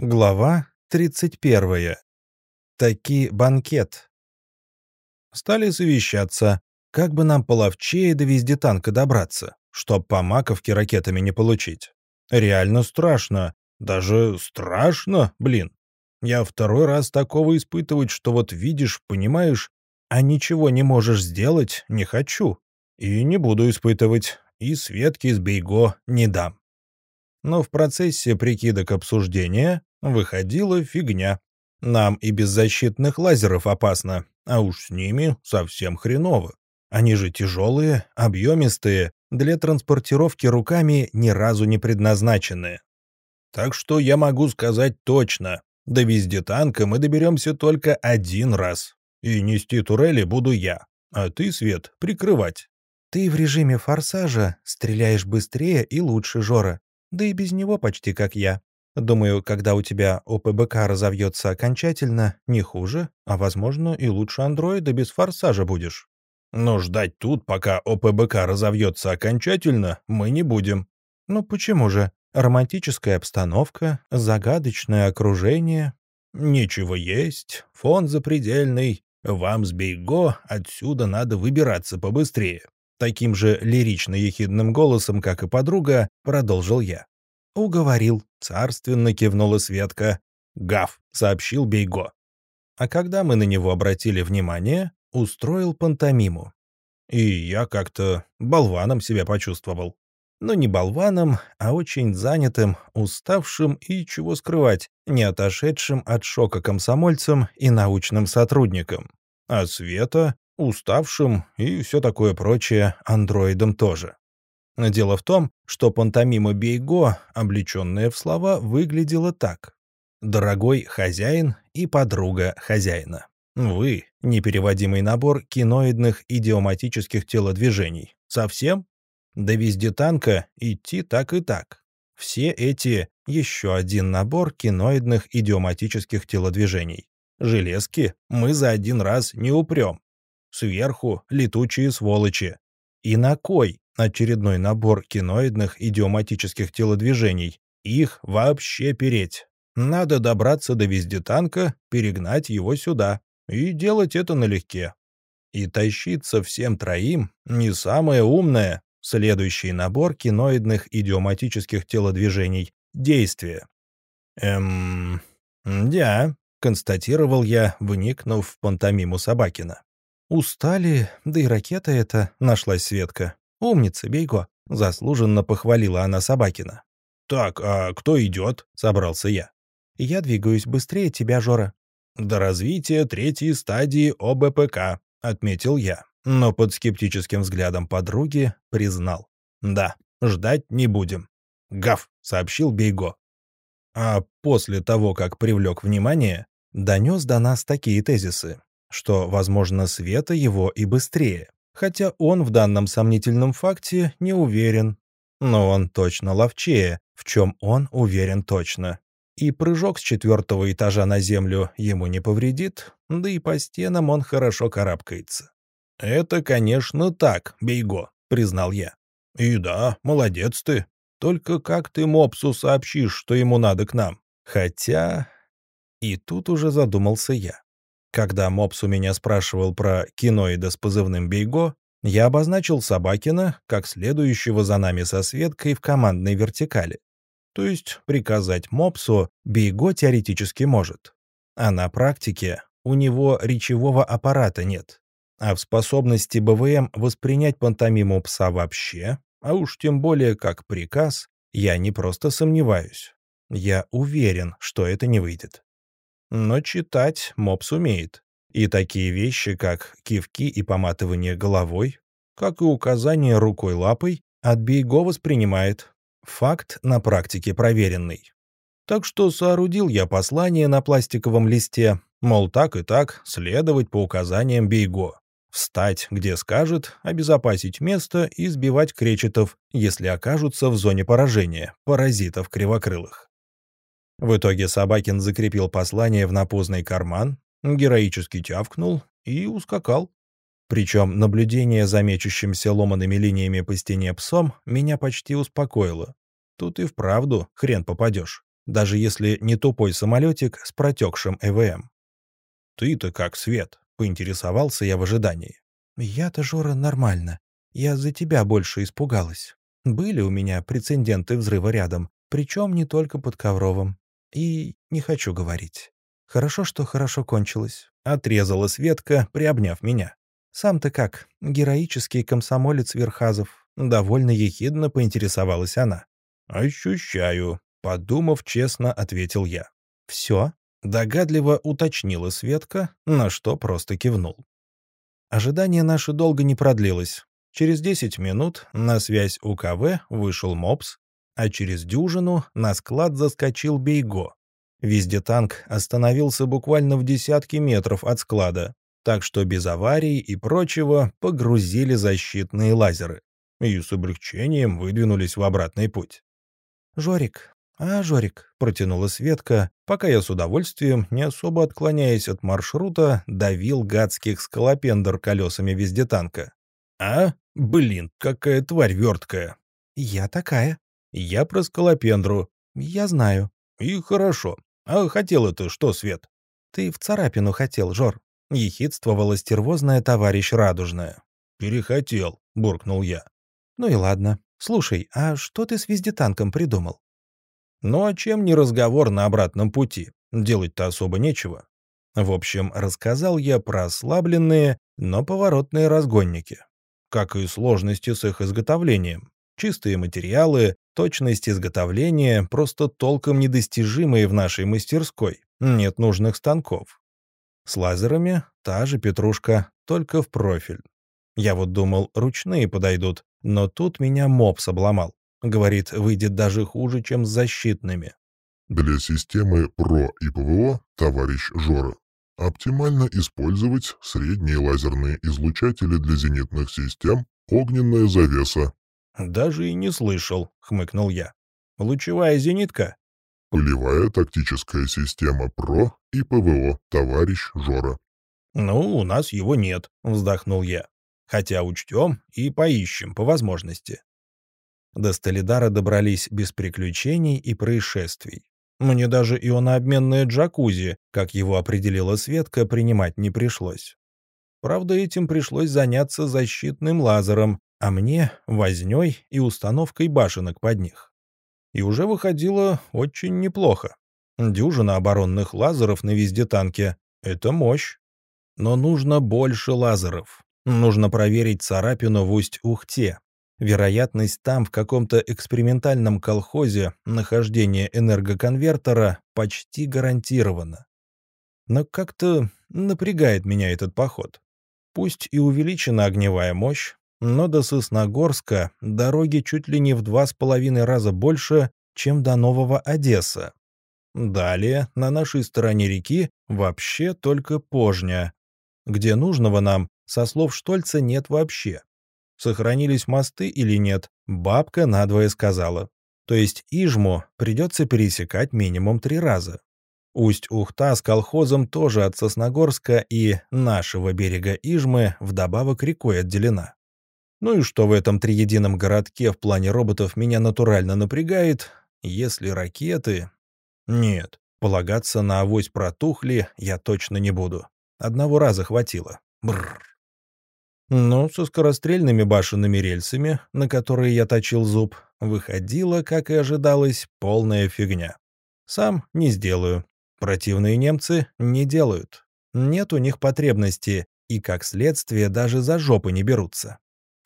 Глава 31. Таки банкет. Стали совещаться, как бы нам половчее до вездетанка добраться, чтоб по маковке ракетами не получить. Реально страшно. Даже страшно, блин. Я второй раз такого испытывать, что вот видишь, понимаешь, а ничего не можешь сделать, не хочу. И не буду испытывать, и Светке с Бейго не дам. Но в процессе прикидок обсуждения Выходила фигня. Нам и без защитных лазеров опасно, а уж с ними совсем хреново. Они же тяжелые, объемистые, для транспортировки руками ни разу не предназначены. Так что я могу сказать точно, до везде танка мы доберемся только один раз. И нести турели буду я, а ты, Свет, прикрывать. Ты в режиме форсажа стреляешь быстрее и лучше, Жора. Да и без него почти как я. Думаю, когда у тебя ОПБК разовьется окончательно, не хуже, а, возможно, и лучше андроида без форсажа будешь. Но ждать тут, пока ОПБК разовьется окончательно, мы не будем. Ну почему же? Романтическая обстановка, загадочное окружение. Ничего есть, фон запредельный. Вам с Бейго отсюда надо выбираться побыстрее. Таким же лирично-ехидным голосом, как и подруга, продолжил я. «Уговорил», — царственно кивнула Светка. «Гав», — сообщил Бейго. А когда мы на него обратили внимание, устроил пантомиму. И я как-то болваном себя почувствовал. Но не болваном, а очень занятым, уставшим и, чего скрывать, не отошедшим от шока комсомольцем и научным сотрудникам. А Света — уставшим и все такое прочее андроидом тоже. Дело в том, что пантомима Бейго, облеченная в слова, выглядела так. «Дорогой хозяин и подруга хозяина». Вы — непереводимый набор киноидных идиоматических телодвижений. Совсем? Да везде танка идти так и так. Все эти — еще один набор киноидных идиоматических телодвижений. Железки мы за один раз не упрем. Сверху — летучие сволочи. И на кой очередной набор киноидных идиоматических телодвижений. Их вообще переть. Надо добраться до вездетанка, перегнать его сюда. И делать это налегке. И тащиться всем троим не самое умное. Следующий набор киноидных идиоматических телодвижений. Действие. Эм... Да, констатировал я, вникнув в пантомиму Собакина. Устали, да и ракета эта, нашлась Светка. «Умница, Бейго!» — заслуженно похвалила она Собакина. «Так, а кто идет?» — собрался я. «Я двигаюсь быстрее тебя, Жора». «До развития третьей стадии ОБПК», — отметил я, но под скептическим взглядом подруги признал. «Да, ждать не будем». «Гав», — сообщил Бейго. А после того, как привлек внимание, донес до нас такие тезисы, что, возможно, Света его и быстрее хотя он в данном сомнительном факте не уверен. Но он точно ловчее, в чем он уверен точно. И прыжок с четвертого этажа на землю ему не повредит, да и по стенам он хорошо карабкается. «Это, конечно, так, Бейго», — признал я. «И да, молодец ты. Только как ты мопсу сообщишь, что ему надо к нам? Хотя...» И тут уже задумался я. Когда Мопс у меня спрашивал про киноида с позывным «Бейго», я обозначил Собакина как следующего за нами со Светкой в командной вертикали. То есть приказать Мопсу Бейго теоретически может. А на практике у него речевого аппарата нет. А в способности БВМ воспринять пантомиму пса вообще, а уж тем более как приказ, я не просто сомневаюсь. Я уверен, что это не выйдет. Но читать мопс умеет. И такие вещи, как кивки и поматывание головой, как и указание рукой-лапой, от Бейго воспринимает. Факт на практике проверенный. Так что соорудил я послание на пластиковом листе, мол, так и так, следовать по указаниям Бейго. Встать, где скажет, обезопасить место и сбивать кречетов, если окажутся в зоне поражения, паразитов кривокрылых. В итоге Собакин закрепил послание в напузный карман, героически тявкнул и ускакал. Причем наблюдение за мечущимся ломаными линиями по стене псом меня почти успокоило. Тут и вправду хрен попадешь. даже если не тупой самолетик с протекшим ЭВМ. «Ты-то как, Свет?» — поинтересовался я в ожидании. «Я-то, Жора, нормально. Я за тебя больше испугалась. Были у меня прецеденты взрыва рядом, причем не только под Ковровым. И не хочу говорить. Хорошо, что хорошо кончилось. Отрезала Светка, приобняв меня. Сам-то как, героический комсомолец Верхазов. Довольно ехидно поинтересовалась она. «Ощущаю», — подумав честно, ответил я. «Все?» — догадливо уточнила Светка, на что просто кивнул. Ожидание наше долго не продлилось. Через 10 минут на связь УКВ вышел МОПС, а через дюжину на склад заскочил Бейго. Везде танк остановился буквально в десятке метров от склада, так что без аварий и прочего погрузили защитные лазеры и с облегчением выдвинулись в обратный путь. «Жорик, а, Жорик», — протянула Светка, пока я с удовольствием, не особо отклоняясь от маршрута, давил гадских скалопендр колесами везде танка. «А? Блин, какая тварь верткая!» «Я такая». «Я про скалопендру». «Я знаю». «И хорошо. А хотела ты что, Свет?» «Ты в царапину хотел, Жор», — ехидствовала стервозная товарищ Радужная. «Перехотел», — буркнул я. «Ну и ладно. Слушай, а что ты с вездетанком придумал?» «Ну а чем не разговор на обратном пути? Делать-то особо нечего. В общем, рассказал я про ослабленные, но поворотные разгонники как и сложности с их изготовлением. Чистые материалы, точность изготовления просто толком недостижимые в нашей мастерской, нет нужных станков. С лазерами та же петрушка, только в профиль. Я вот думал, ручные подойдут, но тут меня мопс обломал. Говорит, выйдет даже хуже, чем с защитными. Для системы ПРО и ПВО, товарищ Жора, Оптимально использовать средние лазерные излучатели для зенитных систем «Огненная завеса». «Даже и не слышал», — хмыкнул я. «Лучевая зенитка?» «Полевая тактическая система ПРО и ПВО, товарищ Жора». «Ну, у нас его нет», — вздохнул я. «Хотя учтем и поищем по возможности». До Столидара добрались без приключений и происшествий. Мне даже ионообменное джакузи, как его определила Светка, принимать не пришлось. Правда, этим пришлось заняться защитным лазером, а мне — вознёй и установкой башенок под них. И уже выходило очень неплохо. Дюжина оборонных лазеров на вездетанке — это мощь. Но нужно больше лазеров. Нужно проверить царапину в Усть-Ухте, Вероятность там, в каком-то экспериментальном колхозе, нахождения энергоконвертера почти гарантирована. Но как-то напрягает меня этот поход. Пусть и увеличена огневая мощь, но до Сосногорска дороги чуть ли не в два с половиной раза больше, чем до Нового Одесса. Далее, на нашей стороне реки, вообще только Пожня, где нужного нам, со слов Штольца, нет вообще сохранились мосты или нет, бабка надвое сказала. То есть Ижму придется пересекать минимум три раза. Усть-Ухта с колхозом тоже от Сосногорска и нашего берега Ижмы вдобавок рекой отделена. Ну и что в этом триедином городке в плане роботов меня натурально напрягает, если ракеты... Нет, полагаться на авось протухли я точно не буду. Одного раза хватило. Бррр. Но со скорострельными башенными рельсами, на которые я точил зуб, выходила, как и ожидалось, полная фигня. Сам не сделаю. Противные немцы не делают. Нет у них потребности, и, как следствие, даже за жопы не берутся.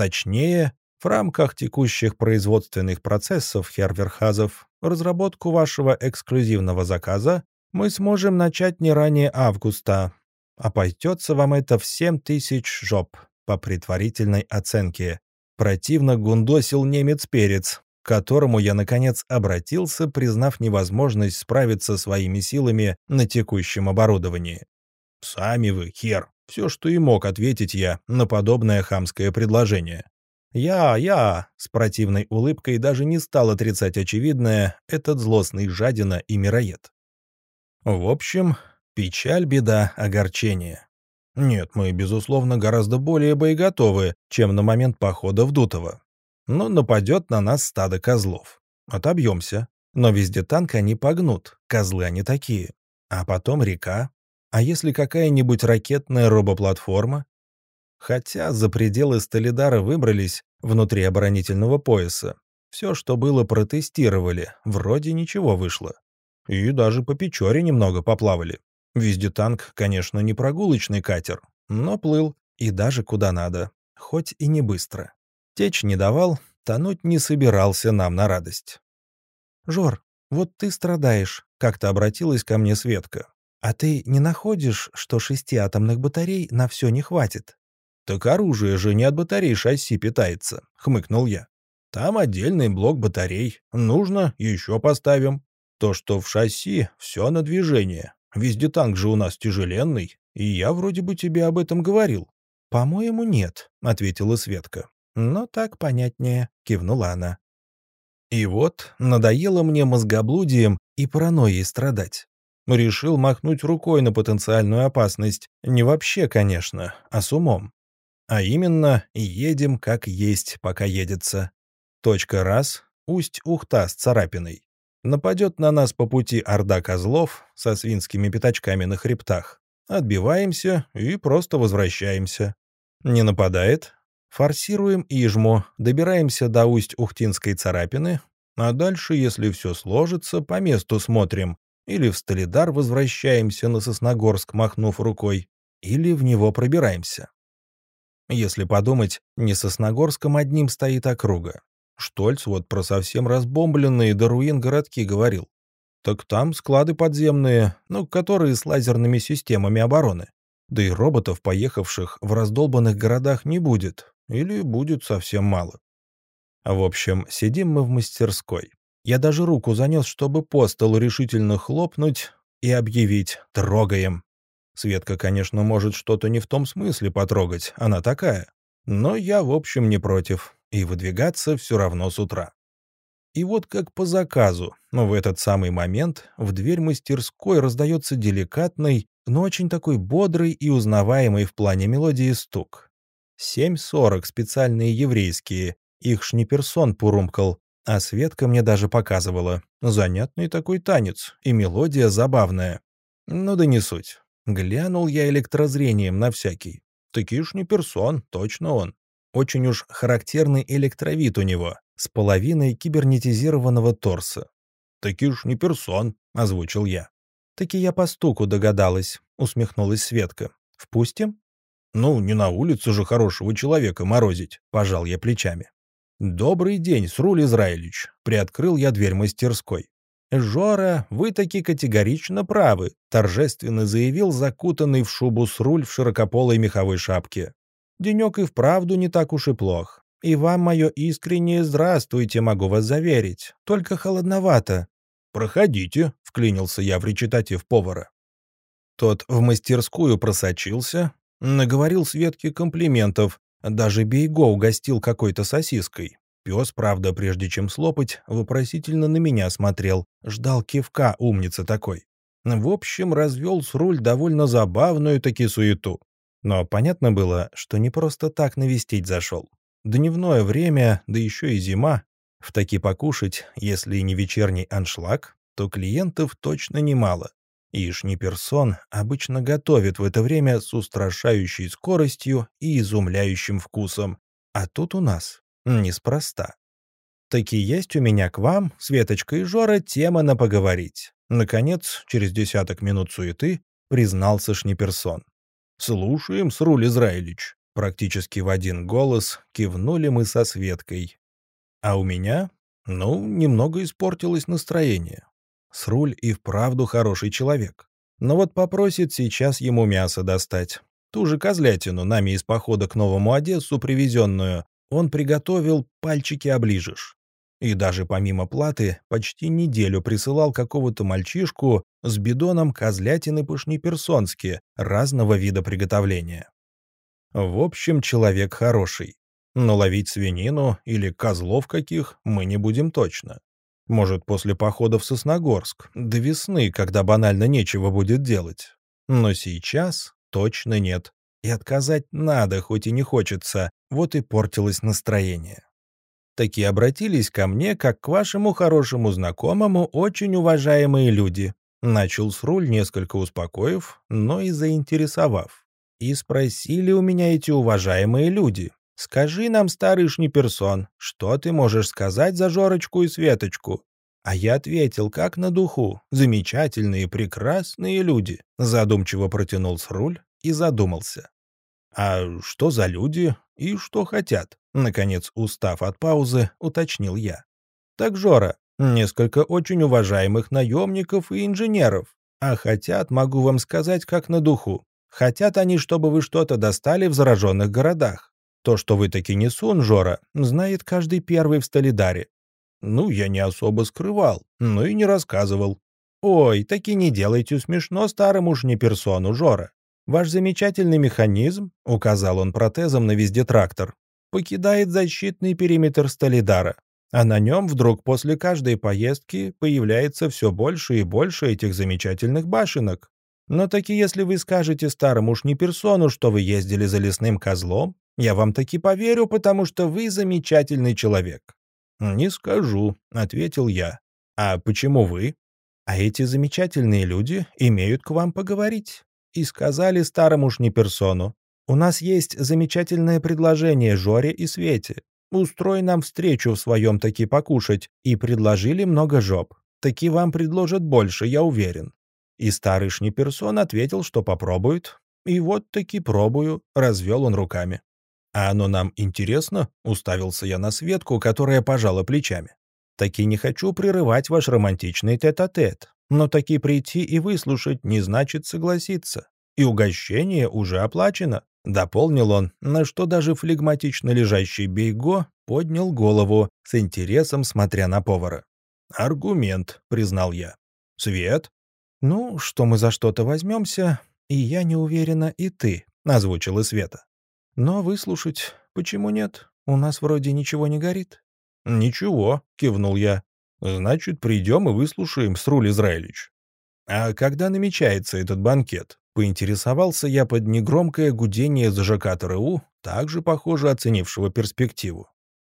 Точнее, в рамках текущих производственных процессов, Херверхазов, разработку вашего эксклюзивного заказа мы сможем начать не ранее августа. Обойдется вам это в 7 тысяч жоп по предварительной оценке. Противно гундосил немец-перец, к которому я, наконец, обратился, признав невозможность справиться своими силами на текущем оборудовании. «Сами вы, хер!» Все, что и мог ответить я на подобное хамское предложение. «Я, я!» — с противной улыбкой даже не стал отрицать очевидное этот злостный жадина и мироед. В общем, печаль, беда, огорчение. Нет, мы, безусловно, гораздо более боеготовы, чем на момент похода в Дутово. Но нападет на нас стадо козлов. Отобьемся. Но везде танк они погнут, козлы они такие. А потом река. А если какая-нибудь ракетная робоплатформа? Хотя за пределы Столидара выбрались внутри оборонительного пояса. Все, что было, протестировали. Вроде ничего вышло. И даже по Печоре немного поплавали. Везде танк, конечно, не прогулочный катер, но плыл, и даже куда надо, хоть и не быстро. Течь не давал, тонуть не собирался нам на радость. «Жор, вот ты страдаешь», — как-то обратилась ко мне Светка. «А ты не находишь, что шести атомных батарей на все не хватит?» «Так оружие же не от батарей шасси питается», — хмыкнул я. «Там отдельный блок батарей. Нужно, еще поставим. То, что в шасси, все на движение. Везде танк же у нас тяжеленный, и я вроде бы тебе об этом говорил». «По-моему, нет», — ответила Светка. «Но так понятнее», — кивнула она. И вот надоело мне мозгоблудием и паранойей страдать. Решил махнуть рукой на потенциальную опасность. Не вообще, конечно, а с умом. А именно, едем как есть, пока едется. Точка раз — усть-ухта с царапиной. Нападет на нас по пути орда козлов со свинскими пятачками на хребтах. Отбиваемся и просто возвращаемся. Не нападает. Форсируем Ижмо, добираемся до усть-ухтинской царапины, а дальше, если все сложится, по месту смотрим. Или в Столидар возвращаемся на Сосногорск, махнув рукой, или в него пробираемся. Если подумать, не Сосногорском одним стоит округа. Штольц вот про совсем разбомбленные до руин городки говорил. Так там склады подземные, ну, которые с лазерными системами обороны. Да и роботов, поехавших в раздолбанных городах, не будет. Или будет совсем мало. В общем, сидим мы в мастерской. Я даже руку занес, чтобы по столу решительно хлопнуть и объявить «трогаем». Светка, конечно, может что-то не в том смысле потрогать, она такая. Но я, в общем, не против и выдвигаться все равно с утра. И вот как по заказу, но в этот самый момент в дверь мастерской раздается деликатный, но очень такой бодрый и узнаваемый в плане мелодии стук. 7.40 специальные еврейские, их шниперсон пурумкал, а Светка мне даже показывала. Занятный такой танец, и мелодия забавная. Ну да не суть. Глянул я электрозрением на всякий. Таки шниперсон, точно он. Очень уж характерный электровид у него, с половиной кибернетизированного торса. «Таки ж не персон», — озвучил я. «Таки я по стуку догадалась», — усмехнулась Светка. «Впустим?» «Ну, не на улицу же хорошего человека морозить», — пожал я плечами. «Добрый день, Сруль Израилевич», — приоткрыл я дверь мастерской. «Жора, вы таки категорично правы», — торжественно заявил закутанный в шубу Сруль в широкополой меховой шапке. Денек и вправду не так уж и плох. И вам мое искреннее здравствуйте, могу вас заверить. Только холодновато». «Проходите», — вклинился я в речитатив повара. Тот в мастерскую просочился, наговорил Светке комплиментов, даже Бейго угостил какой-то сосиской. Пес, правда, прежде чем слопать, вопросительно на меня смотрел, ждал кивка, умница такой. В общем, развел с руль довольно забавную таки суету. Но понятно было, что не просто так навестить зашел. Дневное время, да еще и зима. В таки покушать, если не вечерний аншлаг, то клиентов точно немало. И Шниперсон обычно готовит в это время с устрашающей скоростью и изумляющим вкусом. А тут у нас неспроста. Таки есть у меня к вам, Светочка и Жора, тема на поговорить. Наконец, через десяток минут суеты, признался Шниперсон. «Слушаем, Сруль Израилевич». Практически в один голос кивнули мы со Светкой. А у меня, ну, немного испортилось настроение. Сруль и вправду хороший человек. Но вот попросит сейчас ему мясо достать. Ту же козлятину, нами из похода к Новому Одессу привезенную, он приготовил, пальчики оближешь и даже помимо платы почти неделю присылал какого-то мальчишку с бидоном козлятины по-шниперсонски разного вида приготовления. В общем, человек хороший. Но ловить свинину или козлов каких мы не будем точно. Может, после похода в Сосногорск, до весны, когда банально нечего будет делать. Но сейчас точно нет. И отказать надо, хоть и не хочется, вот и портилось настроение. таки обратились ко мне, как к вашему хорошему знакомому, очень уважаемые люди. Начал с руль, несколько успокоив, но и заинтересовав. И спросили у меня эти уважаемые люди. «Скажи нам, старый шниперсон, что ты можешь сказать за Жорочку и Светочку?» А я ответил, как на духу. Замечательные, прекрасные люди. Задумчиво протянул с руль и задумался. А что за люди и что хотят? Наконец, устав от паузы, уточнил я. Так, Жора, несколько очень уважаемых наемников и инженеров. А хотят, могу вам сказать, как на духу. Хотят они, чтобы вы что-то достали в зараженных городах. То, что вы таки не сон, Жора, знает каждый первый в Столидаре. Ну, я не особо скрывал, но и не рассказывал. Ой, таки не делайте смешно старому уж не персону, Жора. Ваш замечательный механизм, указал он протезом на везде трактор, покидает защитный периметр Столидара, а на нем вдруг после каждой поездки появляется все больше и больше этих замечательных башенок. Но таки если вы скажете старому уж не персону, что вы ездили за лесным козлом, я вам таки поверю, потому что вы замечательный человек. «Не скажу», — ответил я. «А почему вы?» «А эти замечательные люди имеют к вам поговорить». И сказали старому шниперсону. «У нас есть замечательное предложение Жоре и Свете. Устрой нам встречу в своем таки покушать». И предложили много жоп. Таки вам предложат больше, я уверен. И старый шниперсон ответил, что попробует. И вот таки пробую, развел он руками. «А оно нам интересно?» — уставился я на Светку, которая пожала плечами. «Таки не хочу прерывать ваш романтичный тет-а-тет, -тет, но таки прийти и выслушать не значит согласиться. И угощение уже оплачено», — дополнил он, на что даже флегматично лежащий Бейго поднял голову, с интересом смотря на повара. «Аргумент», — признал я. «Свет?» «Ну, что мы за что-то возьмемся, и я не уверена, и ты», — озвучила Света. Но выслушать почему нет? У нас вроде ничего не горит». «Ничего», — кивнул я. «Значит, придем и выслушаем, Сруль Израилевич». «А когда намечается этот банкет?» Поинтересовался я под негромкое гудение зажигатора У, также, похоже, оценившего перспективу.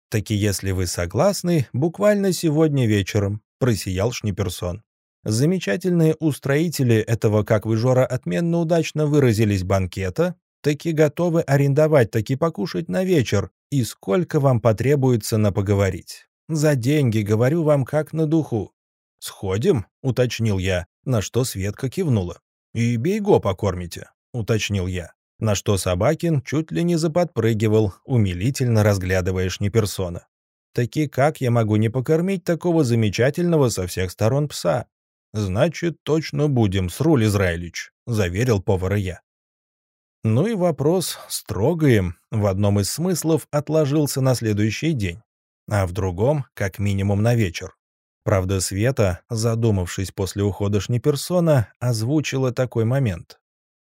«Таки, если вы согласны, буквально сегодня вечером», — просиял Шниперсон. «Замечательные устроители этого, как вы, Жора, отменно удачно выразились, банкета таки готовы арендовать, таки покушать на вечер, и сколько вам потребуется на поговорить. За деньги, говорю вам, как на духу. «Сходим?» — уточнил я, на что Светка кивнула. «И бейго покормите», — уточнил я, на что Собакин чуть ли не заподпрыгивал, умилительно разглядывая шниперсона. «Таки как я могу не покормить такого замечательного со всех сторон пса?» «Значит, точно будем, Сруль Израилевич», — заверил повара я. Ну и вопрос строгий в одном из смыслов отложился на следующий день, а в другом — как минимум на вечер. Правда, Света, задумавшись после ухода Шниперсона, озвучила такой момент.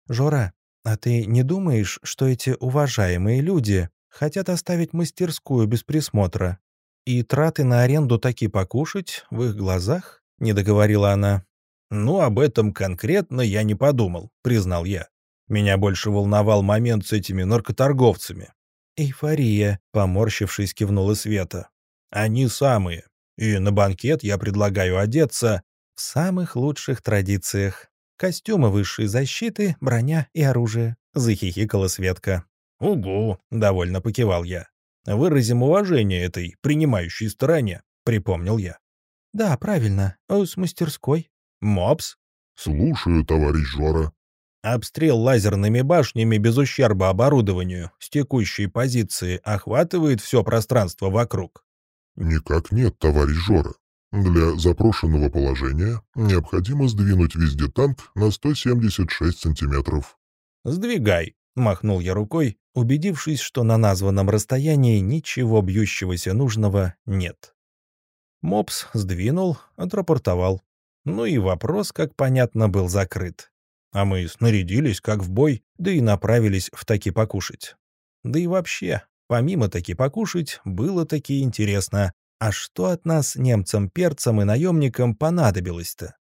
«Жора, а ты не думаешь, что эти уважаемые люди хотят оставить мастерскую без присмотра? И траты на аренду таки покушать в их глазах?» — не договорила она. «Ну, об этом конкретно я не подумал», — признал я. Меня больше волновал момент с этими наркоторговцами. «Эйфория», — поморщившись, кивнула Света. «Они самые. И на банкет я предлагаю одеться в самых лучших традициях. Костюмы высшей защиты, броня и оружие», — захихикала Светка. «Угу», — довольно покивал я. «Выразим уважение этой принимающей стороне», — припомнил я. «Да, правильно. С мастерской». «Мопс?» «Слушаю, товарищ Жора», Обстрел лазерными башнями без ущерба оборудованию с текущей позиции охватывает все пространство вокруг? Никак нет, товарищ Жора. Для запрошенного положения необходимо сдвинуть везде танк на 176 сантиметров. «Сдвигай», — махнул я рукой, убедившись, что на названном расстоянии ничего бьющегося нужного нет. Мопс сдвинул, отрапортовал. Ну и вопрос, как понятно, был закрыт. А мы снарядились, как в бой, да и направились в таки покушать. Да и вообще, помимо таки покушать, было таки интересно, а что от нас, немцам, перцам и наемникам понадобилось-то?